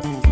Bye.